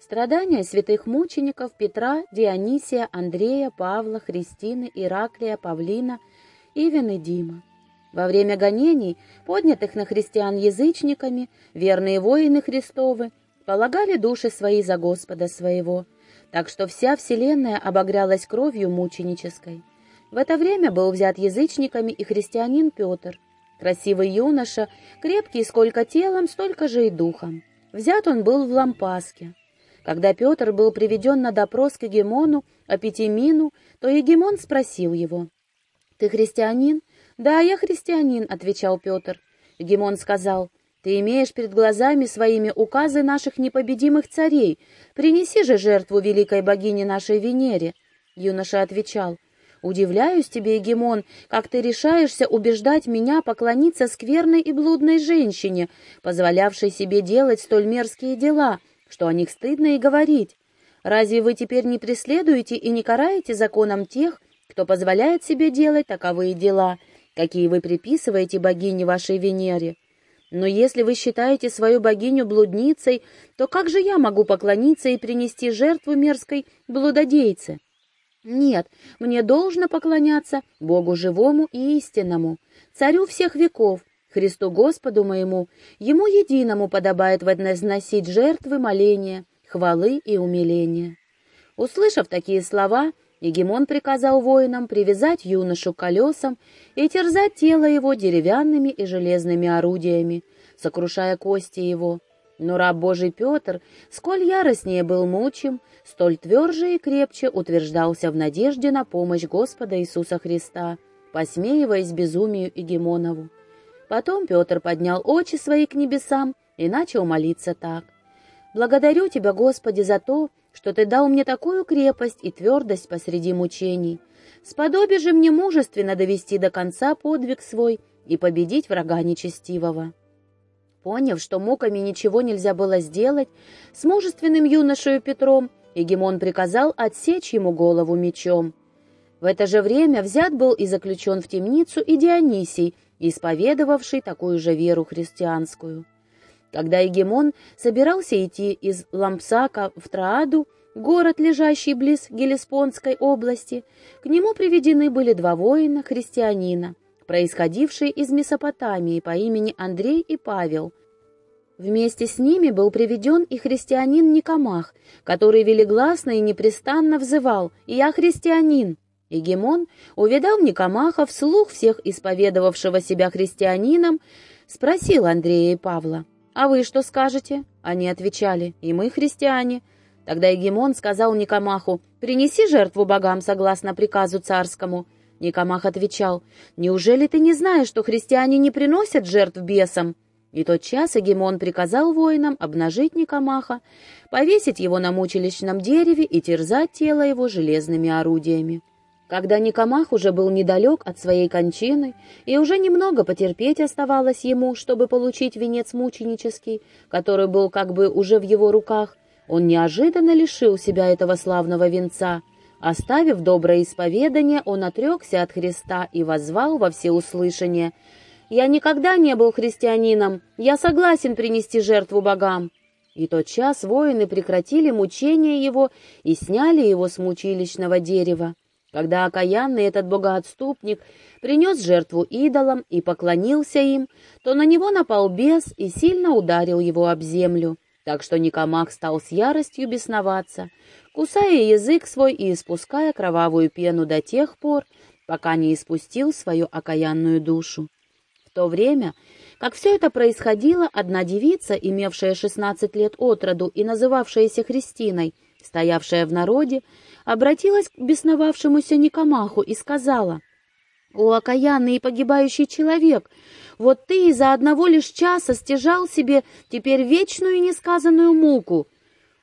Страдания святых мучеников Петра, Дионисия, Андрея, Павла, Христины, Ираклия, Павлина, Ивен и Дима. Во время гонений, поднятых на христиан язычниками, верные воины Христовы полагали души свои за Господа своего, так что вся вселенная обогрялась кровью мученической. В это время был взят язычниками и христианин Петр, красивый юноша, крепкий сколько телом, столько же и духом. Взят он был в Лампаске. Когда Петр был приведен на допрос к Егемону, Апетимину, то Егемон спросил его, «Ты христианин?» «Да, я христианин», — отвечал Петр. Егемон сказал, «Ты имеешь перед глазами своими указы наших непобедимых царей. Принеси же жертву великой богине нашей Венере». Юноша отвечал, «Удивляюсь тебе, Егемон, как ты решаешься убеждать меня поклониться скверной и блудной женщине, позволявшей себе делать столь мерзкие дела, что о них стыдно и говорить. Разве вы теперь не преследуете и не караете законом тех, кто позволяет себе делать таковые дела, какие вы приписываете богине вашей Венере? Но если вы считаете свою богиню блудницей, то как же я могу поклониться и принести жертву мерзкой блудодейце? Нет, мне должно поклоняться Богу живому и истинному, царю всех веков, Христу Господу моему, Ему единому подобает возносить жертвы моления, хвалы и умиления». Услышав такие слова, Егемон приказал воинам привязать юношу к колесам и терзать тело его деревянными и железными орудиями, сокрушая кости его. Но раб Божий Петр, сколь яростнее был мучим, столь тверже и крепче утверждался в надежде на помощь Господа Иисуса Христа, посмеиваясь безумию Егемонову. Потом Петр поднял очи свои к небесам и начал молиться так. «Благодарю Тебя, Господи, за то, что Ты дал мне такую крепость и твердость посреди мучений. Сподоби же мне мужественно довести до конца подвиг свой и победить врага нечестивого». Поняв, что муками ничего нельзя было сделать, с мужественным юношею Петром Егемон приказал отсечь ему голову мечом. В это же время взят был и заключен в темницу и Дионисий, исповедовавший такую же веру христианскую. Когда Егемон собирался идти из Лампсака в Трааду, город, лежащий близ Гелеспонской области, к нему приведены были два воина, христианина, происходившие из Месопотамии по имени Андрей и Павел. Вместе с ними был приведен и христианин Никомах, который велигласно и непрестанно взывал «Я христианин!» Егемон, увидав Никомаха вслух всех исповедовавшего себя христианином, спросил Андрея и Павла, «А вы что скажете?» Они отвечали, «И мы христиане». Тогда Егемон сказал Никомаху, «Принеси жертву богам согласно приказу царскому». Никомах отвечал, «Неужели ты не знаешь, что христиане не приносят жертв бесам?» И тот час Эгемон приказал воинам обнажить Никомаха, повесить его на мучелищном дереве и терзать тело его железными орудиями. Когда Никомах уже был недалек от своей кончины, и уже немного потерпеть оставалось ему, чтобы получить венец мученический, который был как бы уже в его руках, он неожиданно лишил себя этого славного венца. Оставив доброе исповедание, он отрекся от Христа и возвал во всеуслышание «Я никогда не был христианином, я согласен принести жертву богам». И тот час воины прекратили мучение его и сняли его с мучилищного дерева. Когда окаянный этот богоотступник принес жертву идолам и поклонился им, то на него напал бес и сильно ударил его об землю, так что Никомах стал с яростью бесноваться, кусая язык свой и испуская кровавую пену до тех пор, пока не испустил свою окаянную душу. В то время, как все это происходило, одна девица, имевшая шестнадцать лет от роду и называвшаяся Христиной, стоявшая в народе, обратилась к бесновавшемуся Никомаху и сказала, «О, окаянный и погибающий человек, вот ты из-за одного лишь часа стяжал себе теперь вечную и несказанную муку».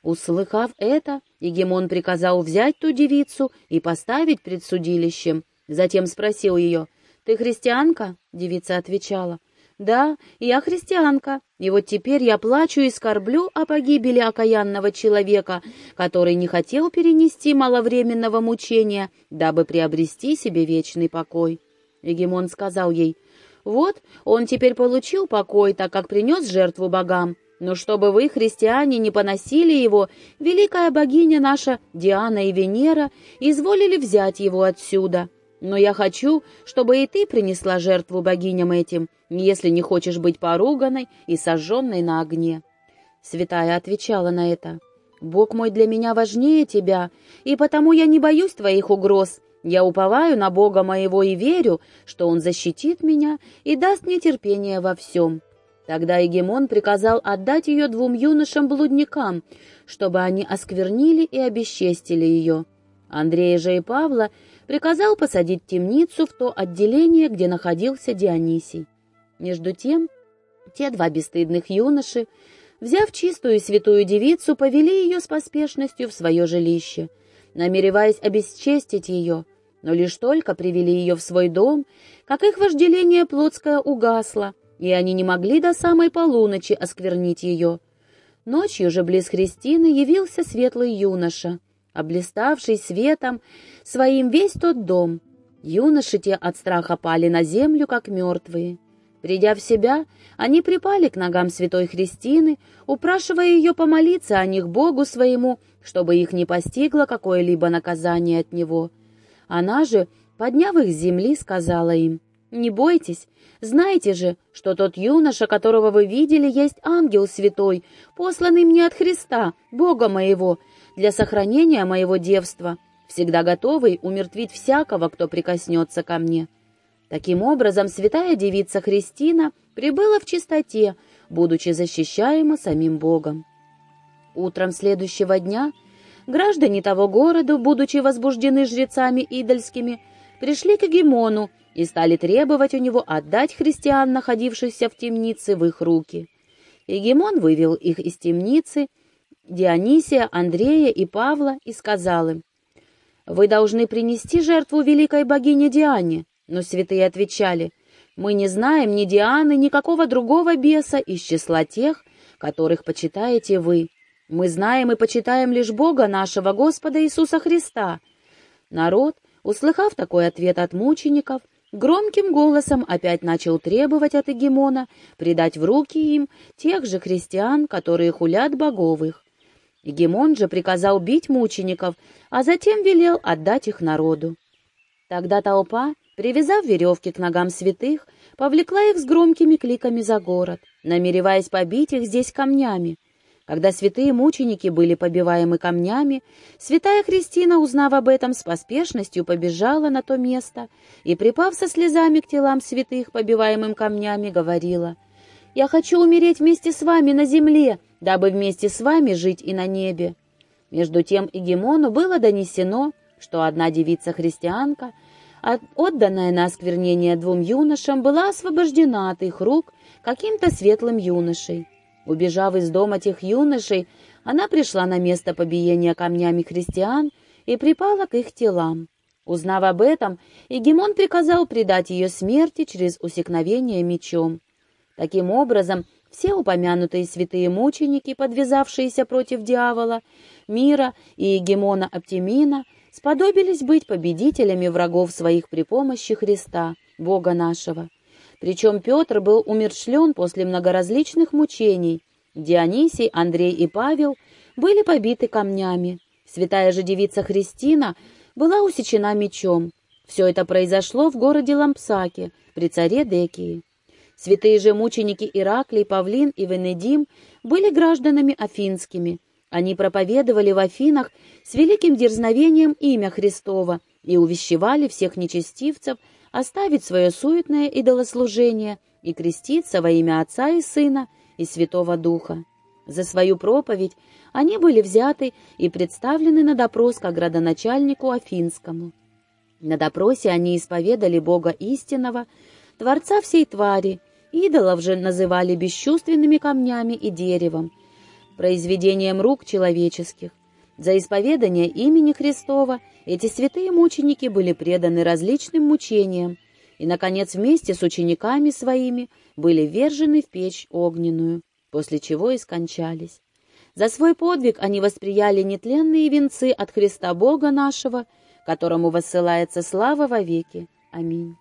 Услыхав это, Егемон приказал взять ту девицу и поставить пред судилищем. Затем спросил ее, «Ты христианка?» Девица отвечала, да, я христианка, и вот теперь я плачу и скорблю о погибели окаянного человека, который не хотел перенести маловременного мучения, дабы приобрести себе вечный покой. Егемон сказал ей, «Вот, он теперь получил покой, так как принес жертву богам, Но чтобы вы, христиане, не поносили его, великая богиня наша Диана и Венера изволили взять его отсюда. Но я хочу, чтобы и ты принесла жертву богиням этим, если не хочешь быть поруганной и сожженной на огне». Святая отвечала на это. «Бог мой для меня важнее тебя, и потому я не боюсь твоих угроз. Я уповаю на Бога моего и верю, что Он защитит меня и даст мне терпение во всем. Тогда Егемон приказал отдать ее двум юношам-блудникам, чтобы они осквернили и обесчестили ее. Андрея же и Павла приказал посадить темницу в то отделение, где находился Дионисий. Между тем, те два бесстыдных юноши, взяв чистую святую девицу, повели ее с поспешностью в свое жилище, намереваясь обесчестить ее, но лишь только привели ее в свой дом, как их вожделение плотское угасло — и они не могли до самой полуночи осквернить ее. Ночью же близ Христины явился светлый юноша, облиставший светом своим весь тот дом. Юноши те от страха пали на землю, как мертвые. Придя в себя, они припали к ногам святой Христины, упрашивая ее помолиться о них Богу своему, чтобы их не постигло какое-либо наказание от него. Она же, подняв их с земли, сказала им, «Не бойтесь, знаете же, что тот юноша, которого вы видели, есть ангел святой, посланный мне от Христа, Бога моего, для сохранения моего девства, всегда готовый умертвить всякого, кто прикоснется ко мне». Таким образом, святая девица Христина прибыла в чистоте, будучи защищаема самим Богом. Утром следующего дня граждане того города, будучи возбуждены жрецами идольскими, пришли к Гемону и стали требовать у него отдать христиан, находившихся в темнице, в их руки. Егемон вывел их из темницы, Дионисия, Андрея и Павла, и сказал им, «Вы должны принести жертву великой богине Диане». Но святые отвечали, «Мы не знаем ни Дианы, ни какого другого беса из числа тех, которых почитаете вы. Мы знаем и почитаем лишь Бога нашего Господа Иисуса Христа». Народ, услыхав такой ответ от мучеников, громким голосом опять начал требовать от Эгемона предать в руки им тех же христиан, которые хулят боговых. Егемон же приказал бить мучеников, а затем велел отдать их народу. Тогда толпа, привязав веревки к ногам святых, повлекла их с громкими кликами за город, намереваясь побить их здесь камнями. Когда святые мученики были побиваемы камнями, святая Христина, узнав об этом, с поспешностью побежала на то место и, припав со слезами к телам святых, побиваемым камнями, говорила, «Я хочу умереть вместе с вами на земле, дабы вместе с вами жить и на небе». Между тем Игемону было донесено, что одна девица-христианка, отданная на осквернение двум юношам, была освобождена от их рук каким-то светлым юношей. Убежав из дома тех юношей, она пришла на место побиения камнями христиан и припала к их телам. Узнав об этом, Егемон приказал предать ее смерти через усекновение мечом. Таким образом, все упомянутые святые мученики, подвязавшиеся против дьявола, мира и Егемона Оптимина, сподобились быть победителями врагов своих при помощи Христа, Бога нашего. Причем Петр был умершлен после многоразличных мучений. Дионисий, Андрей и Павел были побиты камнями. Святая же девица Христина была усечена мечом. Все это произошло в городе Лампсаке, при царе Декии. Святые же мученики Ираклий, Павлин и Венедим были гражданами афинскими. Они проповедовали в Афинах с великим дерзновением имя Христова и увещевали всех нечестивцев оставить свое суетное идолослужение и креститься во имя Отца и Сына и Святого Духа. За свою проповедь они были взяты и представлены на допрос к градоначальнику Афинскому. На допросе они исповедали Бога истинного, Творца всей твари, идолов же называли бесчувственными камнями и деревом, произведением рук человеческих. За исповедание имени Христова эти святые мученики были преданы различным мучениям и, наконец, вместе с учениками своими были вержены в печь огненную, после чего и скончались. За свой подвиг они восприяли нетленные венцы от Христа Бога нашего, которому воссылается слава во веки. Аминь.